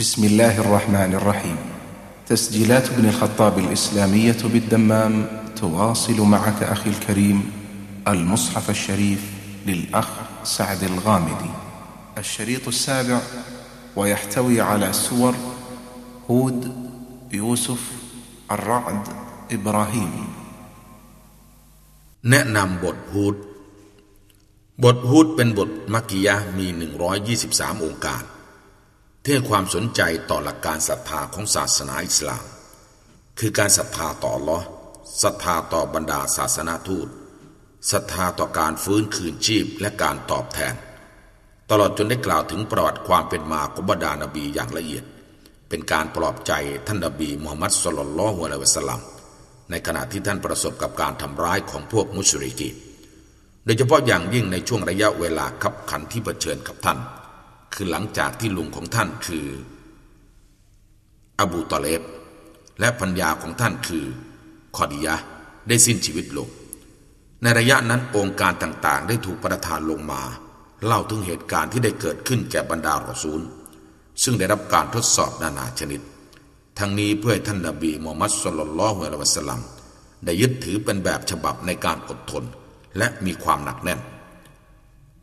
بسم الله الرحمن الرحيم تسجيلات ابن الخطاب الإسلامية بالدمام تواصل معك أخي الكريم المصحف الشريف للأخ سعد الغامدي الشريط السابع ويحتوي على سور هود يوسف الرعد إبراهيم แนะนำบทฮูด บทฮูดเป็นบทมักกิยะห์มี 123 องค์การ ที่ให้ความสนใจต่อหลักการศรัทธาของศาสนาอิสลาม คือการศรัทธาต่อลอศรัทธาต่อบรรดาศาสนาทูตศรัทธาต่อการฟื้นคืนชีพและการตอบแทน ตลอดจนได้กล่าวถึงประวัติความเป็นมาของบรรดานบีอย่างละเอียด เป็นการปลอบใจท่านนบีมูฮัมมัดสุลลัลลอฮุอะลัยวะสัลลัมในขณะที่ท่านประสบกับการทำร้ายของพวกมุชริกีโดยเฉพาะอย่างยิ่งในช่วงระยะเวลาขับขันที่เผชิญกับท่าน คือหลังจากที่ลุงของท่านคือ อบูตอเลบและพัญญาของท่านคือคอดียะได้สิ้นชีวิตลง ในระยะนั้นองค์การต่างๆ ได้ถูกประทานลงมา เล่าถึงเหตุการณ์ที่ได้เกิดขึ้นแก่บรรดารอซูล ซึ่งได้รับการทดสอบนานาชนิด ทั้งนี้เพื่อให้ท่านนบีมูฮัมมัดสุลลัลลฮุอะลัยวะสลัมได้ยึดถือเป็นแบบฉบับในการอดทน และมีความหนักแน่น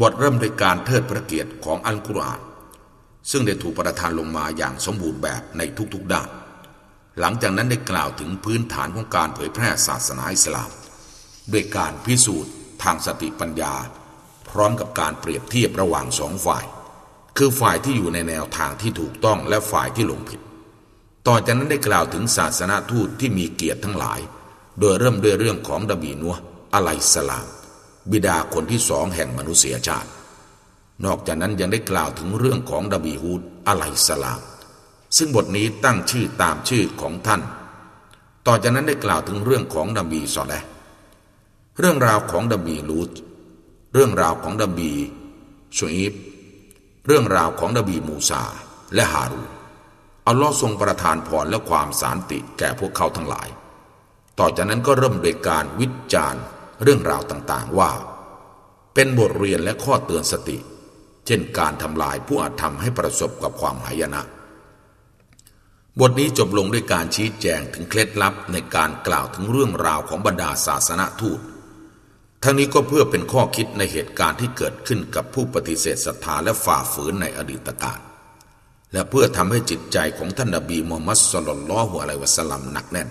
บทเริ่มด้วยการเทิดพระเกียรติของอัลกุรอาน ซึ่งได้ถูกประทานลงมาอย่างสมบูรณ์แบบในทุกๆด้าน หลังจากนั้นได้กล่าวถึงพื้นฐานของการเผยแพร่ศาสนาอิสลาม ด้วยการพิสูจน์ทางสติปัญญา พร้อมกับการเปรียบเทียบระหว่างสองฝ่าย คือฝ่ายที่อยู่ในแนวทางที่ถูกต้องและฝ่ายที่หลงผิด ต่อจากนั้นได้กล่าวถึงศาสนาทูตที่มีเกียรติทั้งหลาย โดยเริ่มด้วยเรื่องของดบีนัวอะไลสลาม บิดาคนที่สองแห่งมนุษยชาติ นอกจากนั้นยังได้กล่าวถึงเรื่องของดบีฮูดอะไลสลาม ซึ่งบทนี้ตั้งชื่อตามชื่อของท่าน ต่อจากนั้นได้กล่าวถึงเรื่องของดบีซอแลเรื่องราวของดบีลูตเรื่องราวของดบีชูอีบเรื่องราวของดบีมูซาและฮารูอัลลอฮ์ทรงประทานพรและความสานติแก่พวกเขาทั้งหลาย ต่อจากนั้นก็เริ่มโดยการวิจารณ์ เรื่องราวต่างๆว่า เป็นบทเรียนและข้อเตือนสติ เช่นการทำลายผู้อาจทำให้ประสบกับความหายนะ บทนี้จบลงด้วยการชี้แจงถึงเคล็ดลับในการกล่าวถึงเรื่องราวของบรรดาศาสนาทูต ทั้งนี้ก็เพื่อเป็นข้อคิดในเหตุการณ์ที่เกิดขึ้นกับผู้ปฏิเสธศรัทธาและฝ่าฝืนในอดีตกาลและเพื่อทำให้จิตใจของท่านนบีมูฮัมมัดสลลัลลอฮุอะลัยวะสัลลัมหนักแน่น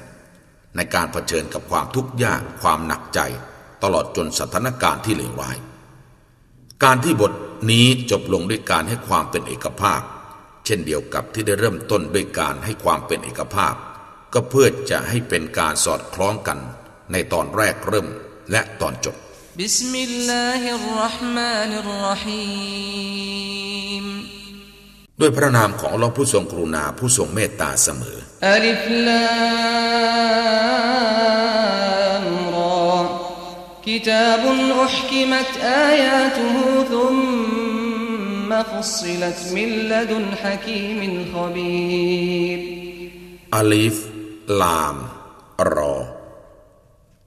ในการเผชิญกับความทุกข์ยากความหนักใจ ตลอดจนสถานการณ์ที่เลวร้าย การที่บทนี้จบลงด้วยการให้ความเป็นเอกภาพ เช่นเดียวกับที่ได้เริ่มต้นด้วยการให้ความเป็นเอกภาพ ก็เพื่อจะให้เป็นการสอดคล้องกันในตอนแรกเริ่มและตอนจบبسم الله الرحمن الرحيمด้วยพระนามของอัลลอฮ์ผู้ทรงกรุณาผู้ทรงเมตตาเสมออัลลฟลา كتاب أحكمت آياته ثم فصلت من لدن حكيم خبير อาลีฟ ลาม รอ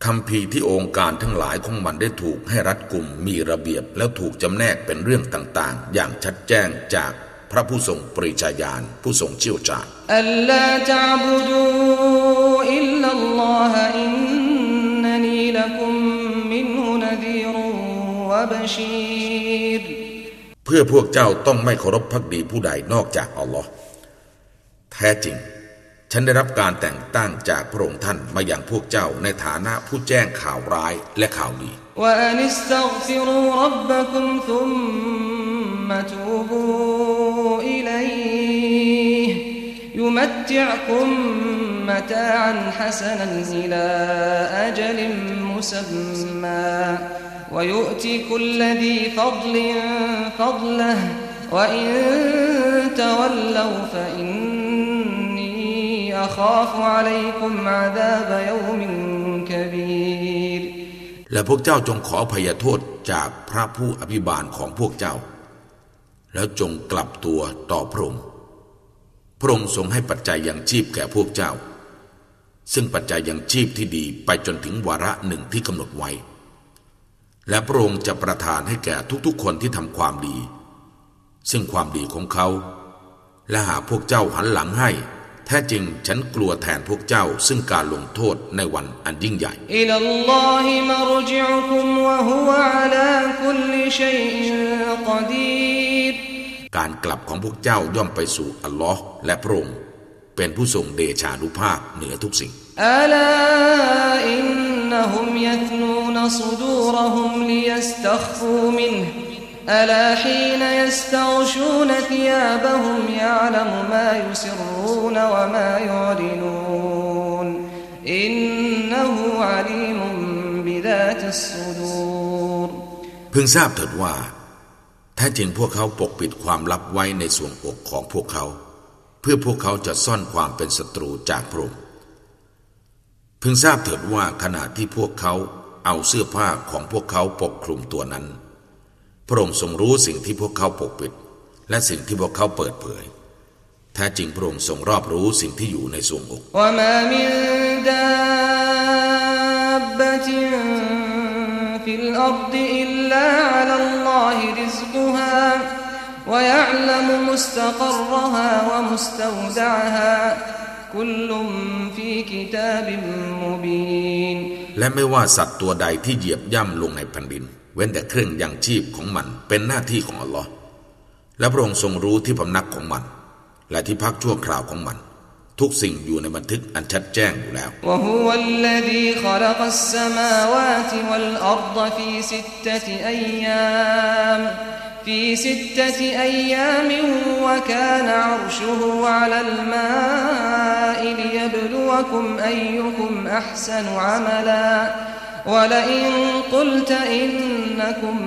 คำพีร์ที่องค์การทั้งหลายของมันได้ถูกให้รัดกุมมีระเบียบแล้วถูกจำแนกเป็นเรื่องต่างๆ อย่างชัดแจ้งจากพระผู้ทรงปริชาญาณผู้ทรงเชี่ยวชาญ ألا تعبدوا إلا الله إنني وبشير เพื่อพวกเจ้าต้องไม่เคารพพักดีผู้ใดนอกจากอัลลอฮ์แท้จริง ฉันได้รับการแต่งตั้งจากพระองค์ท่านมาอย่างพวกเจ้าในฐานะผู้แจ้งข่าวร้ายและข่าวดี وأن استغفروا ربكم ثم توبوا إليه يمتعكم متاعا حسنا إلى أجل مسمى ويؤتي كل ذي فضل فضله وإن تولوا فإني أخاف عليكم عذاب يوم كبير และพวกเจ้าจงขอพยโทษจากพระผู้อภิบาลของพวกเจ้า แล้วจงกลับตัวต่อพระองค์พระองค์ทรงให้ปัจจัยยังชีพแก่พวกเจ้า ซึ่งปัจจัยยังชีพที่ดีไปจนถึงวาระหนึ่งที่กำหนดไว้ และพระองค์จะประทานให้แก่ทุกๆคนที่ทำความดี ซึ่งความดีของเขา และหากพวกเจ้าหันหลังให้ แท้จริงฉันกลัวแทนพวกเจ้าซึ่งการลงโทษในวันอันยิ่งใหญ่การกลับของพวกเจ้าย่อมไปสู่อัลลอฮ์และพระองค์เป็นผู้ทรงเดชานุภาพเหนือทุกสิ่ง ألا إنهم يثنون صدورهم ليستخفوا منه ألا حين يستغشون ثيابهم يعلم ما يسرون وما يعلنون إنه عليم بذات الصدور พึงทราบเถิดว่าแท้จริงพวกเขาปกปิดความลับไว้ในส่วนอกของพวกเขา เพื่อพวกเขาจะซ่อนความเป็นศัตรูจากพระองค์ พึงทราบเถิดว่าขณะที่พวกเขาเอาเสื้อผ้าของพวกเขาปกคลุมตัวนั้น พระองค์ทรงรู้สิ่งที่พวกเขาปกปิด และสิ่งที่พวกเขาเปิดเผยแท้จริงพระองค์ทรงรอบรู้สิ่งที่อยู่ในสวงอกและ في الأرض إلا على الله رزقها ويعلم مستقرها ومستودعها كل في كتاب مبين และไม่ว่าสัตว์ตัวใดที่เหยียบย่ำลงในแผ่นดิน เว้นแต่เครื่องยังชีพของมันเป็นหน้าที่ของอัลลอฮ์และพระองค์ทรงรู้ที่พำนักของมัน และที่พักชั่วคราวของมัน ทุกสิ่งอยู่ในบันทึกอันชัดแจ้งอยู่แล้ว وهو الذي خلق السماوات والأرض في ستة أيام في ستة أيام وكان عرشه على الماء ليبلوكم أيكم أحسن عملا ولئن قلت إنكم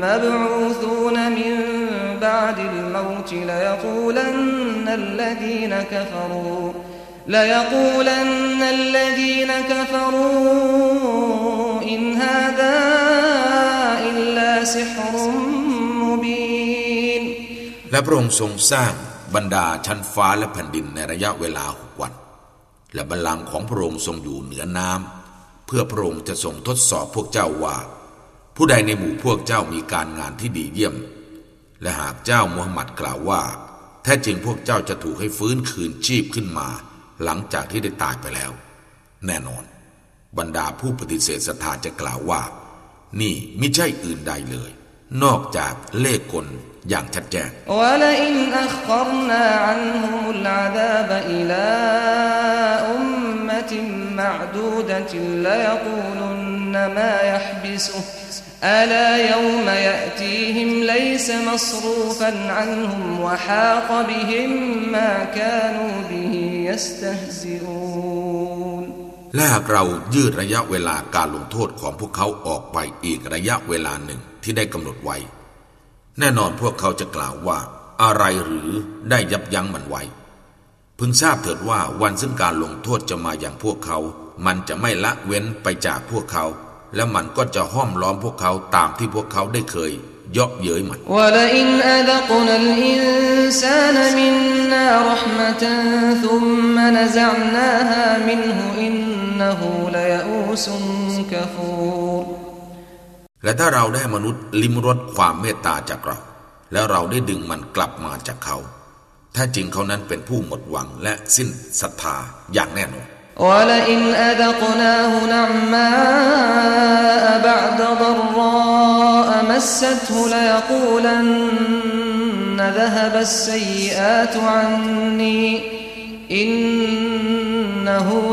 مبعوثون من بعد الموت ليقولن الذين كفروا ليقولن الذين كفروا إن هذا إلا سحر مبين และพระองค์ทรงสร้างบรรดาชั้นฟ้าและแผ่นดินในระยะเวลาหกวัน และบัลลังก์ของพระองค์ทรงอยู่เหนือน้ำเพื่อพระองค์จะทรงทดสอบพวกเจ้าว่า ผู้ใดในหมู่พวกเจ้ามีการงานที่ดีเยี่ยม และหากเจ้ามูฮัมหมัดกล่าวว่า แท้จริงพวกเจ้าจะถูกให้ฟื้นคืนชีพขึ้นมา หลังจากที่ได้ตายไปแล้ว แน่นอน บรรดาผู้ปฏิเสธศรัทธาจะกล่าวว่า นี่ไม่ใช่อื่นใดเลย นอกจากเลขกลอย่างชัดแจ้ง ولئن أخرنا عنهم العذاب إلى أمة معدودة ليقولن ما يحبسه ألا يوم يأتيهم ليس مصروفا عنهم وحاق بهم ما كانوا به يستهزئون และหากเรายืดระยะเวลาการลงโทษของพวกเขาออกไปอีกระยะเวลาหนึ่งที่ได้กำหนดไว้ แน่นอนพวกเขาจะกล่าวว่า อะไรหรือได้ยับยั้งมันไว้ พึงทราบเถิดว่าวันซึ่งการลงโทษจะมาอย่างพวกเขา มันจะไม่ละเว้นไปจากพวกเขา และมันก็จะห้อมล้อมพวกเขาตามที่พวกเขาได้เคยยาะเย้ยมันและ منا رحمة ثم نزعناها منه إنه ليئوس كفور และถ้าเราได้มนุษย์ลิมรสความเมตตาจากเรา แล้วเราได้ดึงมันกลับมาจากเขา ถ้าจริงเขานั้นเป็นผู้หมดหวังและสิ้นศรัทธาอย่างแน่นอน ولئن أذقناه نعماء بعد ضراء مسته ليقولن ذهب السيئات عني إنه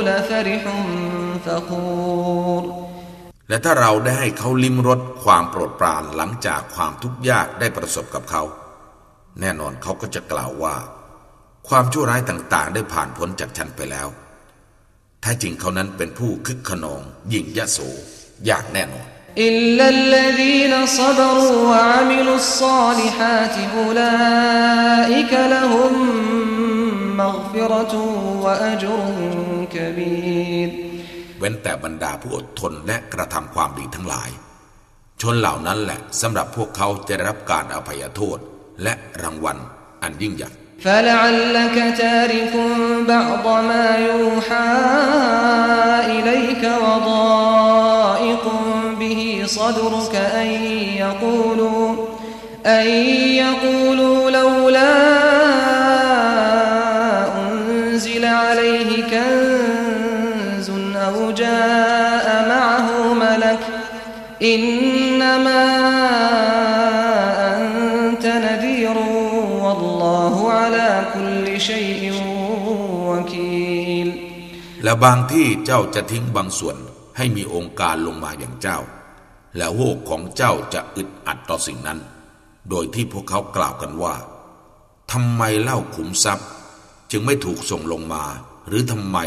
لفرح فخور และถ้าเราได้ให้เขาลิ้มรสความโปรดปรานหลังจากความทุกข์ยากได้ประสบกับเขา แน่นอนเขาก็จะกล่าวว่า ความชั่วร้ายต่าง ๆ ได้ผ่านพ้นจากฉันไปแล้วแท้จริงเขานั้นเป็นผู้คึกขนอง ยิ่งยโสอย่างแน่นอน إلا الذين صبروا وعملوا الصالحات أولئك لهم مغفرة وأجر كبير เว้นแต่บรรดาผู้อดทนและกระทำความดีทั้งหลาย ชนเหล่านั้นแหละสำหรับพวกเขาจะได้รับการอภัยโทษและรางวัลอันยิ่งใหญ่ فلعلك تارك بعض ما يوحى إليك وضائق به صدرك أن يقولوا أن يقولوا لولا อินนามาอันตะนดีรวัลลอฮุอะลาคุลลิชัยอินวะกีลและบางที่เจ้าจะทิ้งบางส่วนให้มีองค์การลงมาอย่างเจ้า และโวกของเจ้าจะอึดอัดต่อสิ่งนั้น โดยที่พวกเขากล่าวกันว่าทำไมเล่าขุมทรัพย์ จึงไม่ถูกส่งลงมา หรือทำไม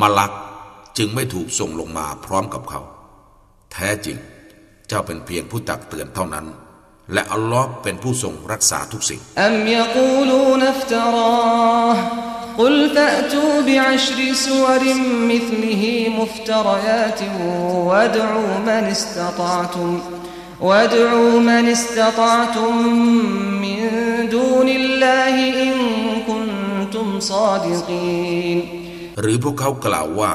มลักจึงไม่ถูกส่งลงมาพร้อมกับเขา แท้จริง เจ้าเป็นเพียงผู้ตักเตือนเท่านั้น และอัลลอฮ์เป็นผู้ทรงรักษาทุกสิ่งอัมยกูลูนฟตรา قل فأتوا بعشر سور مثله مفتريات وادعوا من استطعتم وادعوا من استطعتم من دون الله إن كنتم صادقين หรือพวกเขากล่าวว่า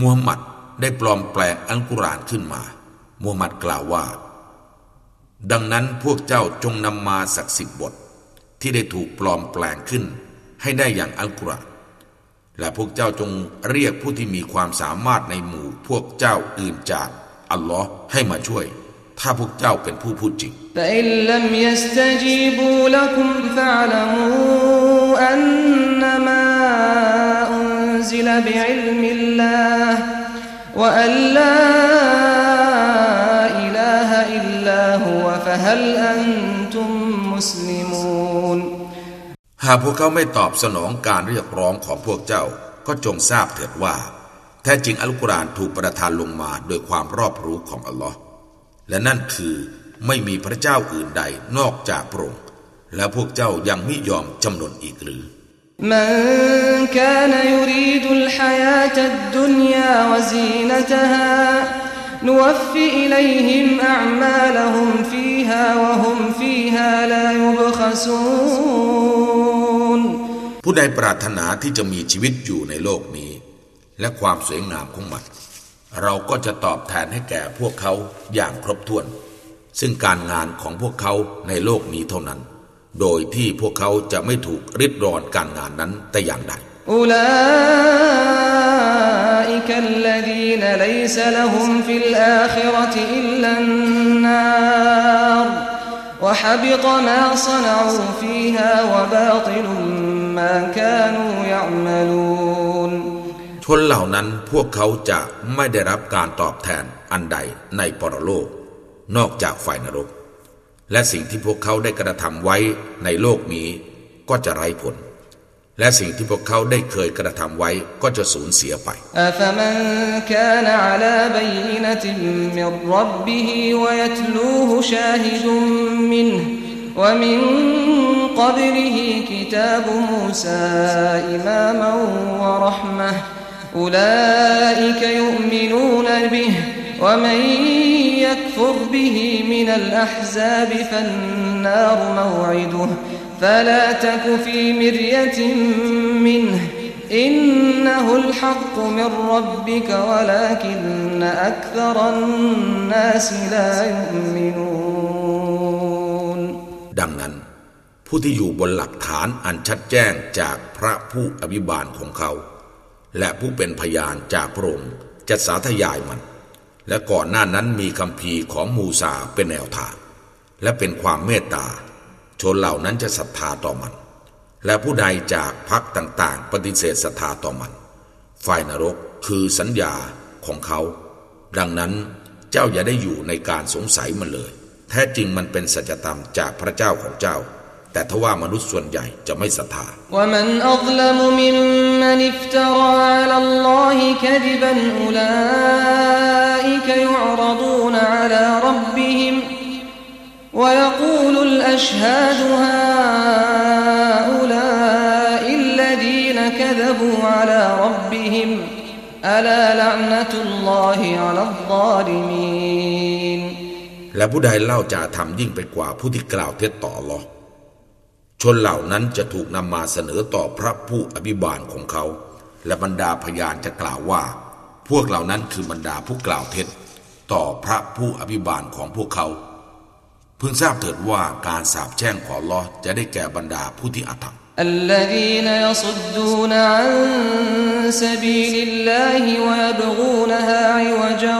มูฮัมหมัดได้ปลอมแปลงอัลกุรอานขึ้นมา มูฮัมหมัดกล่าวว่า ดังนั้นพวกเจ้าจงนำมาสักสิบบท ที่ได้ถูกปลอมแปลงขึ้น ให้ได้อย่างอัลกุระและพวกเจ้าจงเรียกผู้ที่มีความสามารถในหมู่ พวกเจ้าอื่นจากอัลลอฮ์ให้มาช่วย ถ้าพวกเจ้าเป็นผู้พูดจริงและ هو فهل أنتم مسلمون หากพวกเขาไม่ตอบสนองการเรียกร้องของพวกเจ้า ก็จงทราบเถิดว่า แท้จริงอัลกุรอานถูกประทานลงมาโดยความรอบรู้ของอัลลอฮ์และนั่นคือไม่มีพระเจ้าอื่นใดนอกจากพระองค์และพวกเจ้ายังไม่ยอมจำนนอีกหรือ من كان يريد الحياة الدنيا وزينتها نوف إليهم أعمالهم فيها وهم فيها لا يبخسون ผู้ใดปรารถนาที่จะมีชีวิตอยู่ในโลกนี้ และความสวยงามของมัน เราก็จะตอบแทนให้แก่พวกเขาอย่างครบถ้วน ซึ่งการงานของพวกเขาในโลกนี้เท่านั้นโดยที่พวกเขาจะไม่ถูกริดรอนการงานนั้นแต่อย่างใดอุลา อิกัลลดีนลัยซลหุมฟิลอาคิรติอิลลันนาร وحبط ما صنعوا فيها وباطل ما كانوا يعملون ชนเหล่านั้นพวกเขาจะไม่ได้รับการตอบแทนอันใดในปรโลก นอกจากฝ่ายนรกและสิ่งที่พวกเขาได้กระทำไว้ในโลกนี้ก็จะไร้ผล และสิ่งที่พวกเขาได้เคยกระทำไว้ก็จะสูญเสียไปและ ومن يكفر به من الأحزاب فالنار موعده فلا تك في مرية منه إنه الحق من ربك ولكن أكثر الناس لا يؤمنون ดังนั้น ผู้ที่อยู่บนหลักฐานอันชัดแจ้งจากพระผู้อภิบาลของเขา และผู้เป็นพยานจากพระองค์จะสาธยายมันและก่อนหน้านั้นมีคำพีของมูซาเป็นแนวทาง และเป็นความเมตตา ชนเหล่านั้นจะศรัทธาต่อมัน และผู้ใดจากพรรคต่างๆ ปฏิเสธศรัทธาต่อมัน ฝ่ายนรกคือสัญญาของเขา ดังนั้นเจ้าอย่าได้อยู่ในการสงสัยมันเลย แท้จริงมันเป็นสัจธรรมจากพระเจ้าของเจ้าแต่ทว่ามนุษย์ส่วนใหญ่จะไม่ศรัทธาและ ويقول الأشهاد هؤلاء الذين كذبوا على ربهم ألا لعنة الله على الظالمين และผู้ใดเล่าจะทำยิ่งไปกว่าผู้ที่กล่าวเท็จต่อ Allah ชนเหล่านั้นจะถูกนำมาเสนอต่อพระผู้อภิบาลของเขา และบรรดาพยานจะกล่าวว่า พวกเหล่านั้นคือบรรดาผู้กล่าวเท็จต่อพระผู้อภิบาลของพวกเขา เ พิ่งทราบเถิดว่าการสาบแช่งของลอจะได้แก่บรรดาผู้ที่อาธรรม الذين يصدون عن سبيل الله ويبغونها عوجا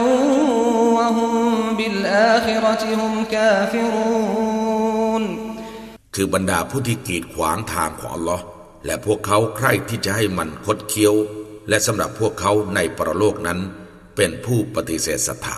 وهم بالآخرة هم كافرون คือบรรดาผู้ที่กีดขวางทางของอัลลอฮ์และพวกเขาใคร่ที่จะให้มันคดเคี้ยว และสำหรับพวกเขาในปรโลกนั้น เป็นผู้ปฏิเสธศรัทธา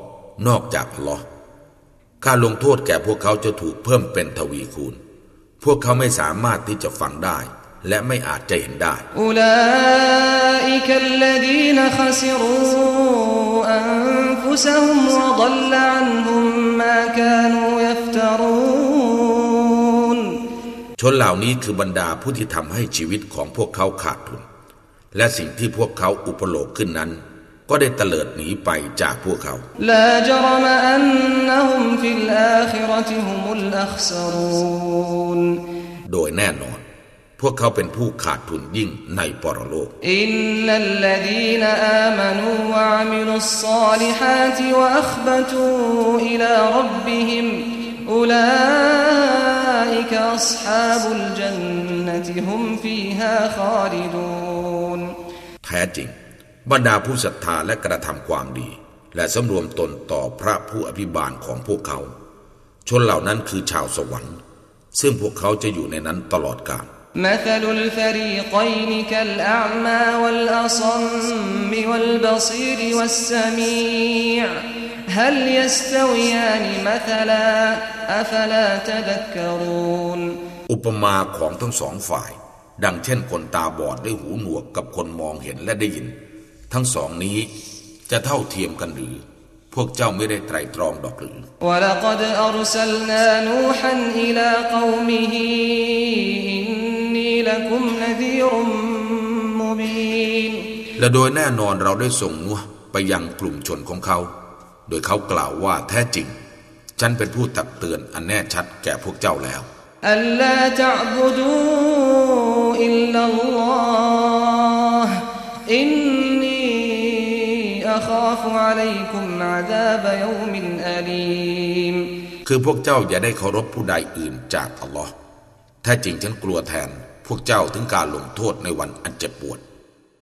นอกจากพลอค่าลงโทษแก่พวกเขาจะถูกเพิ่มเป็นทวีคูณ พวกเขาไม่สามารถที่จะฟังได้ และไม่อาจจะเห็นได้ชนเหล่านี้คือบรรดาผู้ที่ทำให้ชีวิตของพวกเขาขาดทุน และสิ่งที่พวกเขาอุปโลกขึ้นนั้น ก็ได้เตลิดหนีไปจากพวกเขาโดยแน่นอน พวกเขาเป็นผู้ขาดทุนยิ่งในปรโลกอินนัลลดีนอามานูวะมิลุสซาลิฮาติวะอัคบตูอิลารับบิฮิมอุลาอิกอัศฮาบุลจันนติฮุมฟีฮาคาลิดูนแท้จริง บรรดาผู้ศรัทธาและกระทำความดี และสำรวมตนต่อพระผู้อภิบาลของพวกเขา ชนเหล่านั้นคือชาวสวรรค์ ซึ่งพวกเขาจะอยู่ในนั้นตลอดกาล مثل الفريقين كالأعمى والأصم والبصير والسميع هل يستويان مثلا أفلا تذكرون อุปมาของทั้งสองฝ่าย ดังเช่นคนตาบอดได้หูหนวกกับคนมองเห็นและได้ยิน ทั้งสองนี้จะเท่าเทียมกันหรือ พวกเจ้าไม่ได้ไตรตรองดอกหรือและโดยแน่นอนเราได้ส่งนัวไปยังกลุ่มชนของเขา โดยเขากล่าวว่าแท้จริง ฉันเป็นผู้ตักเตือนอันแน่ชัดแก่พวกเจ้าแล้วอลลาบดูอิลลัลลอฮอิน أخاف عليكم عذاب يوم أليم คือพวกเจ้าอย่าได้เคารพผู้ใดอื่นจากอัลลอฮ์แท้จริงฉันกลัวแทน พวกเจ้าถึงการลงโทษในวันอันเจ็บปวด